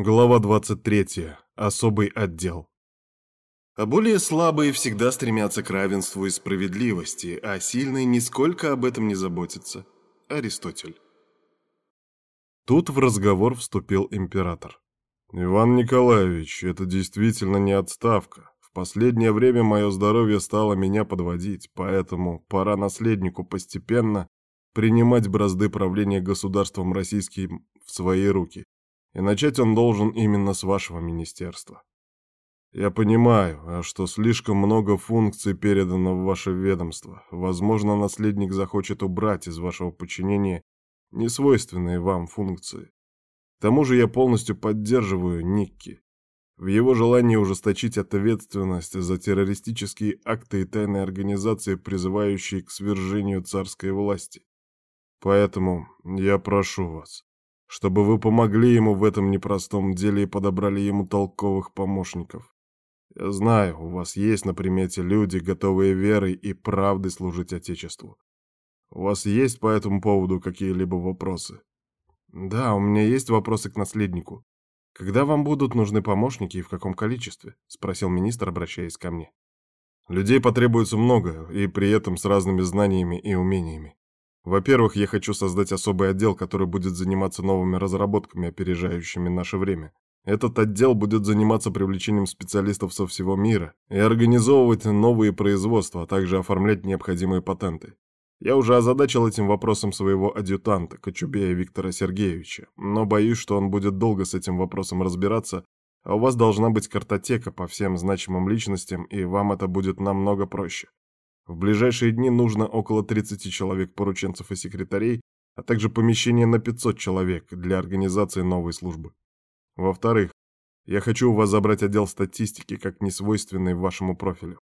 Глава 23. Особый отдел. А более слабые всегда стремятся к равенству и справедливости, а сильные нисколько об этом не заботятся. Аристотель. Тут в разговор вступил император. «Иван Николаевич, это действительно не отставка. В последнее время мое здоровье стало меня подводить, поэтому пора наследнику постепенно принимать бразды правления государством российским в свои руки и начать он должен именно с вашего министерства. Я понимаю, а что слишком много функций передано в ваше ведомство. Возможно, наследник захочет убрать из вашего подчинения несвойственные вам функции. К тому же я полностью поддерживаю Никки в его желании ужесточить ответственность за террористические акты и тайные организации, призывающие к свержению царской власти. Поэтому я прошу вас, чтобы вы помогли ему в этом непростом деле и подобрали ему толковых помощников. Я знаю, у вас есть на примете люди, готовые верой и правдой служить Отечеству. У вас есть по этому поводу какие-либо вопросы? Да, у меня есть вопросы к наследнику. Когда вам будут нужны помощники и в каком количестве? Спросил министр, обращаясь ко мне. Людей потребуется много, и при этом с разными знаниями и умениями. Во-первых, я хочу создать особый отдел, который будет заниматься новыми разработками, опережающими наше время. Этот отдел будет заниматься привлечением специалистов со всего мира и организовывать новые производства, а также оформлять необходимые патенты. Я уже озадачил этим вопросом своего адъютанта, Кочубея Виктора Сергеевича, но боюсь, что он будет долго с этим вопросом разбираться, а у вас должна быть картотека по всем значимым личностям, и вам это будет намного проще. В ближайшие дни нужно около 30 человек порученцев и секретарей, а также помещение на 500 человек для организации новой службы. Во-вторых, я хочу у вас забрать отдел статистики, как несвойственный вашему профилю.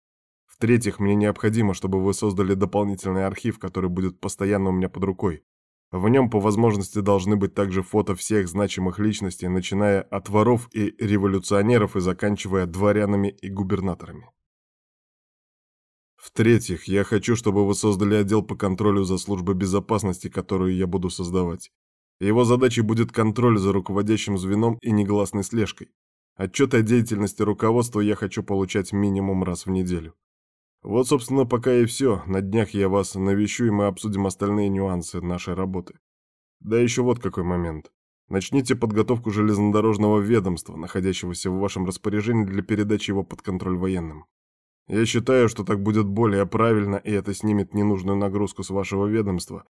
В-третьих, мне необходимо, чтобы вы создали дополнительный архив, который будет постоянно у меня под рукой. В нем по возможности должны быть также фото всех значимых личностей, начиная от воров и революционеров и заканчивая дворянами и губернаторами. В-третьих, я хочу, чтобы вы создали отдел по контролю за службой безопасности, которую я буду создавать. Его задачей будет контроль за руководящим звеном и негласной слежкой. Отчеты о деятельности руководства я хочу получать минимум раз в неделю. Вот, собственно, пока и все. На днях я вас навещу, и мы обсудим остальные нюансы нашей работы. Да еще вот какой момент. Начните подготовку железнодорожного ведомства, находящегося в вашем распоряжении для передачи его под контроль военным. Я считаю, что так будет более правильно, и это снимет ненужную нагрузку с вашего ведомства.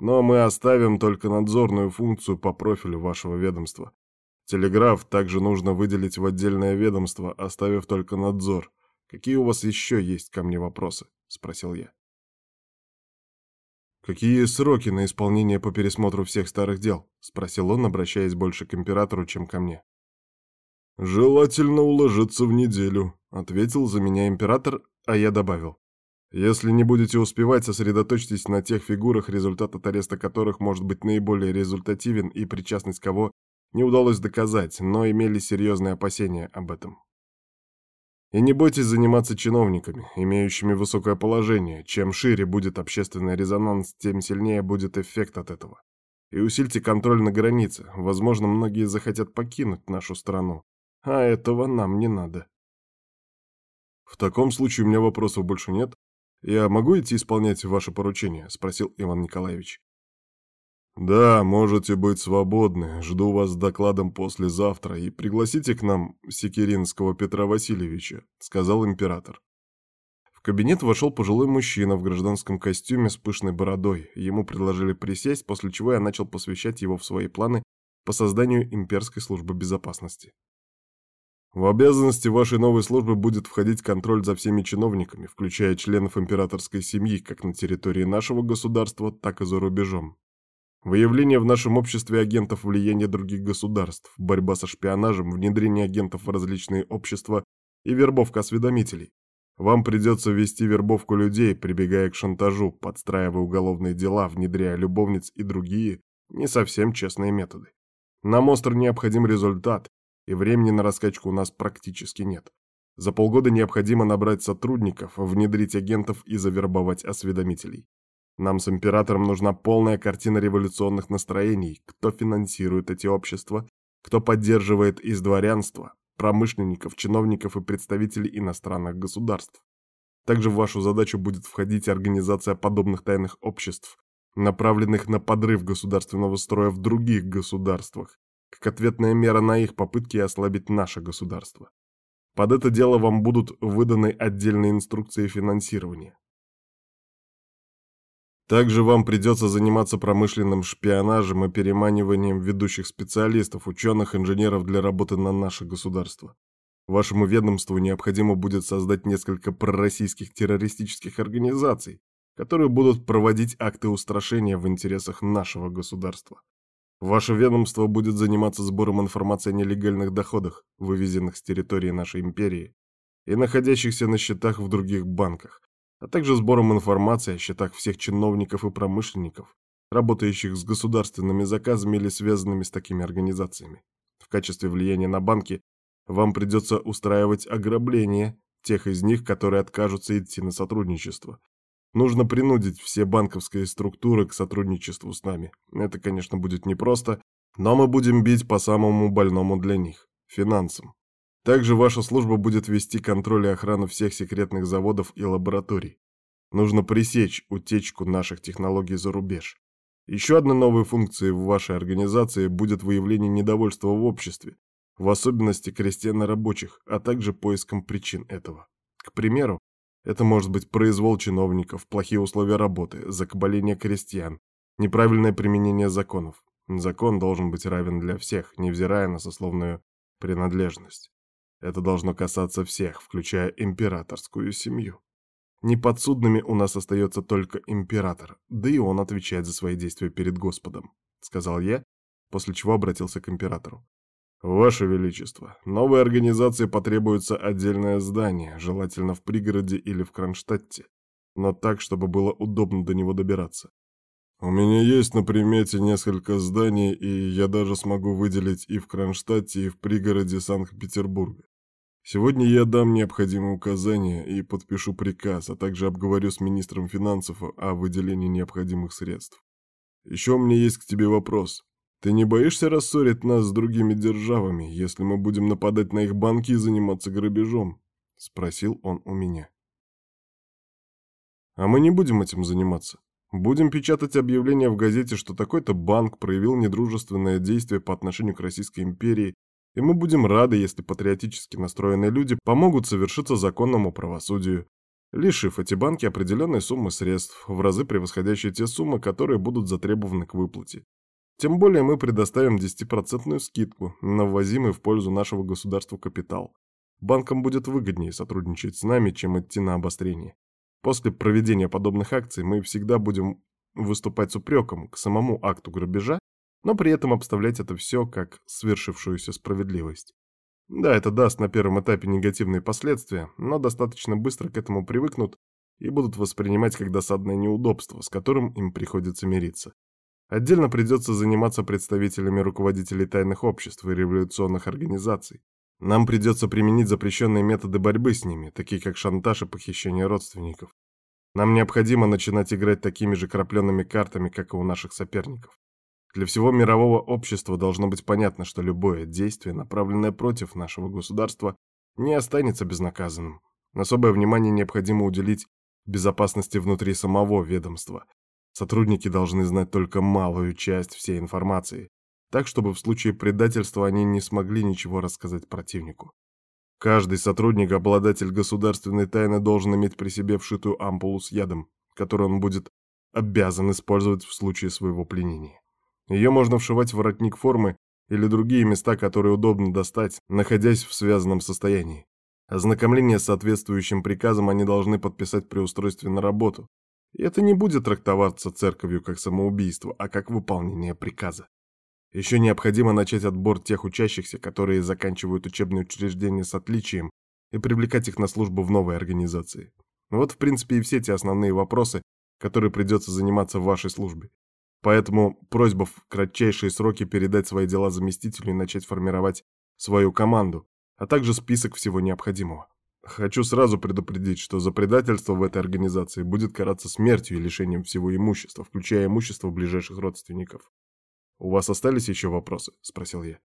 Но мы оставим только надзорную функцию по профилю вашего ведомства. Телеграф также нужно выделить в отдельное ведомство, оставив только надзор. Какие у вас еще есть ко мне вопросы? Спросил я. «Какие сроки на исполнение по пересмотру всех старых дел?» — спросил он, обращаясь больше к императору, чем ко мне. «Желательно уложиться в неделю», — ответил за меня император, а я добавил. «Если не будете успевать, сосредоточьтесь на тех фигурах, результат от ареста которых может быть наиболее результативен и причастность кого не удалось доказать, но имели серьезные опасения об этом. И не бойтесь заниматься чиновниками, имеющими высокое положение. Чем шире будет общественный резонанс, тем сильнее будет эффект от этого. И усильте контроль на границе. Возможно, многие захотят покинуть нашу страну, а этого нам не надо. В таком случае у меня вопросов больше нет. Я могу идти исполнять ваше поручение? Спросил Иван Николаевич. Да, можете быть свободны. Жду вас с докладом послезавтра и пригласите к нам Секиринского Петра Васильевича, сказал император. В кабинет вошел пожилой мужчина в гражданском костюме с пышной бородой. Ему предложили присесть, после чего я начал посвящать его в свои планы по созданию имперской службы безопасности. В обязанности вашей новой службы будет входить контроль за всеми чиновниками, включая членов императорской семьи, как на территории нашего государства, так и за рубежом. Выявление в нашем обществе агентов влияния других государств, борьба со шпионажем, внедрение агентов в различные общества и вербовка осведомителей. Вам придется вести вербовку людей, прибегая к шантажу, подстраивая уголовные дела, внедряя любовниц и другие не совсем честные методы. Нам остро необходим результат, и времени на раскачку у нас практически нет. За полгода необходимо набрать сотрудников, внедрить агентов и завербовать осведомителей. Нам с императором нужна полная картина революционных настроений, кто финансирует эти общества, кто поддерживает из дворянства, промышленников, чиновников и представителей иностранных государств. Также в вашу задачу будет входить организация подобных тайных обществ, направленных на подрыв государственного строя в других государствах, как ответная мера на их попытки ослабить наше государство. Под это дело вам будут выданы отдельные инструкции финансирования. Также вам придется заниматься промышленным шпионажем и переманиванием ведущих специалистов, ученых, инженеров для работы на наше государство. Вашему ведомству необходимо будет создать несколько пророссийских террористических организаций, которые будут проводить акты устрашения в интересах нашего государства. Ваше ведомство будет заниматься сбором информации о нелегальных доходах, вывезенных с территории нашей империи и находящихся на счетах в других банках, а также сбором информации о счетах всех чиновников и промышленников, работающих с государственными заказами или связанными с такими организациями. В качестве влияния на банки вам придется устраивать ограбление тех из них, которые откажутся идти на сотрудничество, Нужно принудить все банковские структуры к сотрудничеству с нами. Это, конечно, будет непросто, но мы будем бить по самому больному для них – финансам. Также ваша служба будет вести контроль и охрану всех секретных заводов и лабораторий. Нужно пресечь утечку наших технологий за рубеж. Еще одной новой функцией в вашей организации будет выявление недовольства в обществе, в особенности крестьян и рабочих, а также поиском причин этого. К примеру, это может быть произвол чиновников, плохие условия работы, закабаление крестьян, неправильное применение законов. Закон должен быть равен для всех, невзирая на сословную принадлежность. Это должно касаться всех, включая императорскую семью. Неподсудными у нас остается только император, да и он отвечает за свои действия перед Господом, сказал я, после чего обратился к императору. «Ваше Величество, новой организации потребуется отдельное здание, желательно в пригороде или в Кронштадте, но так, чтобы было удобно до него добираться. У меня есть на примете несколько зданий, и я даже смогу выделить и в Кронштадте, и в пригороде Санкт-Петербурга. Сегодня я дам необходимые указания и подпишу приказ, а также обговорю с министром финансов о выделении необходимых средств. Еще у меня есть к тебе вопрос. Ты не боишься рассорить нас с другими державами, если мы будем нападать на их банки и заниматься грабежом?» — спросил он у меня. «А мы не будем этим заниматься. Будем печатать объявление в газете, что такой-то банк проявил недружественное действие по отношению к Российской империи, и мы будем рады, если патриотически настроенные люди помогут совершиться законному правосудию, лишив эти банки определенной суммы средств, в разы превосходящей те суммы, которые будут затребованы к выплате. Тем более мы предоставим 10% скидку на ввозимый в пользу нашего государства капитал. Банкам будет выгоднее сотрудничать с нами, чем идти на обострение. После проведения подобных акций мы всегда будем выступать с упреком к самому акту грабежа, но при этом обставлять это все как свершившуюся справедливость. Да, это даст на первом этапе негативные последствия, но достаточно быстро к этому привыкнут и будут воспринимать как досадное неудобство, с которым им приходится мириться. Отдельно придется заниматься представителями руководителей тайных обществ и революционных организаций. Нам придется применить запрещенные методы борьбы с ними, такие как шантаж и похищение родственников. Нам необходимо начинать играть такими же крапленными картами, как и у наших соперников. Для всего мирового общества должно быть понятно, что любое действие, направленное против нашего государства, не останется безнаказанным. Особое внимание необходимо уделить безопасности внутри самого ведомства, Сотрудники должны знать только малую часть всей информации, так чтобы в случае предательства они не смогли ничего рассказать противнику. Каждый сотрудник, обладатель государственной тайны, должен иметь при себе вшитую ампулу с ядом, которую он будет обязан использовать в случае своего пленения. Ее можно вшивать в воротник формы или другие места, которые удобно достать, находясь в связанном состоянии. Ознакомление с соответствующим приказом они должны подписать при устройстве на работу, и это не будет трактоваться церковью как самоубийство, а как выполнение приказа. Еще необходимо начать отбор тех учащихся, которые заканчивают учебные учреждения с отличием, и привлекать их на службу в новой организации. Вот, в принципе, и все те основные вопросы, которые придется заниматься в вашей службе. Поэтому просьба в кратчайшие сроки передать свои дела заместителю и начать формировать свою команду, а также список всего необходимого. Хочу сразу предупредить, что за предательство в этой организации будет караться смертью и лишением всего имущества, включая имущество ближайших родственников. «У вас остались еще вопросы?» – спросил я.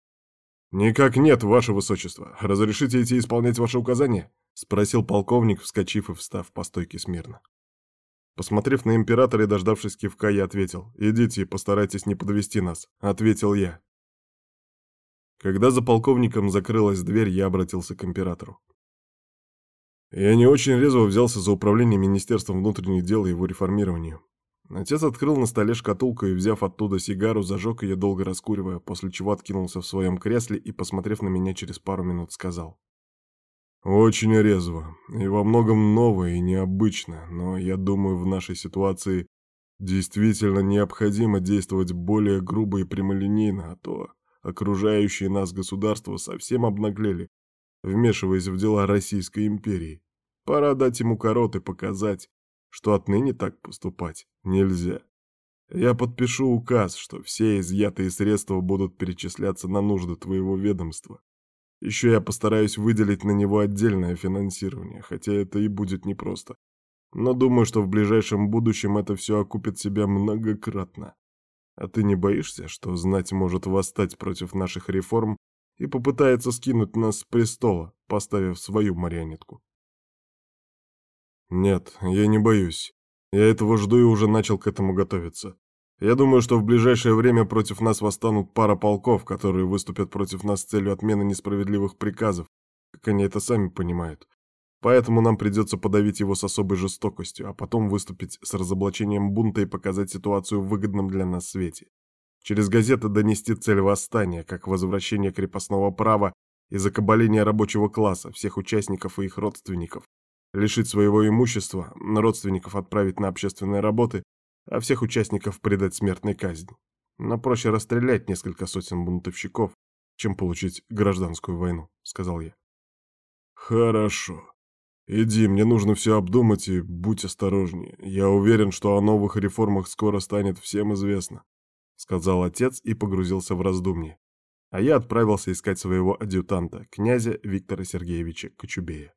«Никак нет, ваше высочество. Разрешите идти исполнять ваши указания?» — спросил полковник, вскочив и встав по стойке смирно. Посмотрев на императора и дождавшись кивка, я ответил. «Идите и постарайтесь не подвести нас», — ответил я. Когда за полковником закрылась дверь, я обратился к императору. Я не очень резво взялся за управление Министерством внутренних дел и его реформированию. Отец открыл на столе шкатулку и, взяв оттуда сигару, зажег ее, долго раскуривая, после чего откинулся в своем кресле и, посмотрев на меня через пару минут, сказал. «Очень резво, и во многом новое и необычно, но я думаю, в нашей ситуации действительно необходимо действовать более грубо и прямолинейно, а то окружающие нас государства совсем обнаглели, вмешиваясь в дела Российской империи. Пора дать ему корот и показать, что отныне так поступать нельзя. Я подпишу указ, что все изъятые средства будут перечисляться на нужды твоего ведомства. Еще я постараюсь выделить на него отдельное финансирование, хотя это и будет непросто. Но думаю, что в ближайшем будущем это все окупит себя многократно. А ты не боишься, что знать может восстать против наших реформ и попытается скинуть нас с престола, поставив свою марионетку? Нет, я не боюсь. Я этого жду и уже начал к этому готовиться. Я думаю, что в ближайшее время против нас восстанут пара полков, которые выступят против нас с целью отмены несправедливых приказов, как они это сами понимают. Поэтому нам придется подавить его с особой жестокостью, а потом выступить с разоблачением бунта и показать ситуацию в выгодном для нас свете. Через газеты донести цель восстания, как возвращение крепостного права и закабаление рабочего класса, всех участников и их родственников, лишить своего имущества, родственников отправить на общественные работы, а всех участников предать смертной казни. Но проще расстрелять несколько сотен бунтовщиков, чем получить гражданскую войну, сказал я. Хорошо. «Иди, мне нужно все обдумать и будь осторожнее. Я уверен, что о новых реформах скоро станет всем известно», — сказал отец и погрузился в раздумье. А я отправился искать своего адъютанта, князя Виктора Сергеевича Кочубея.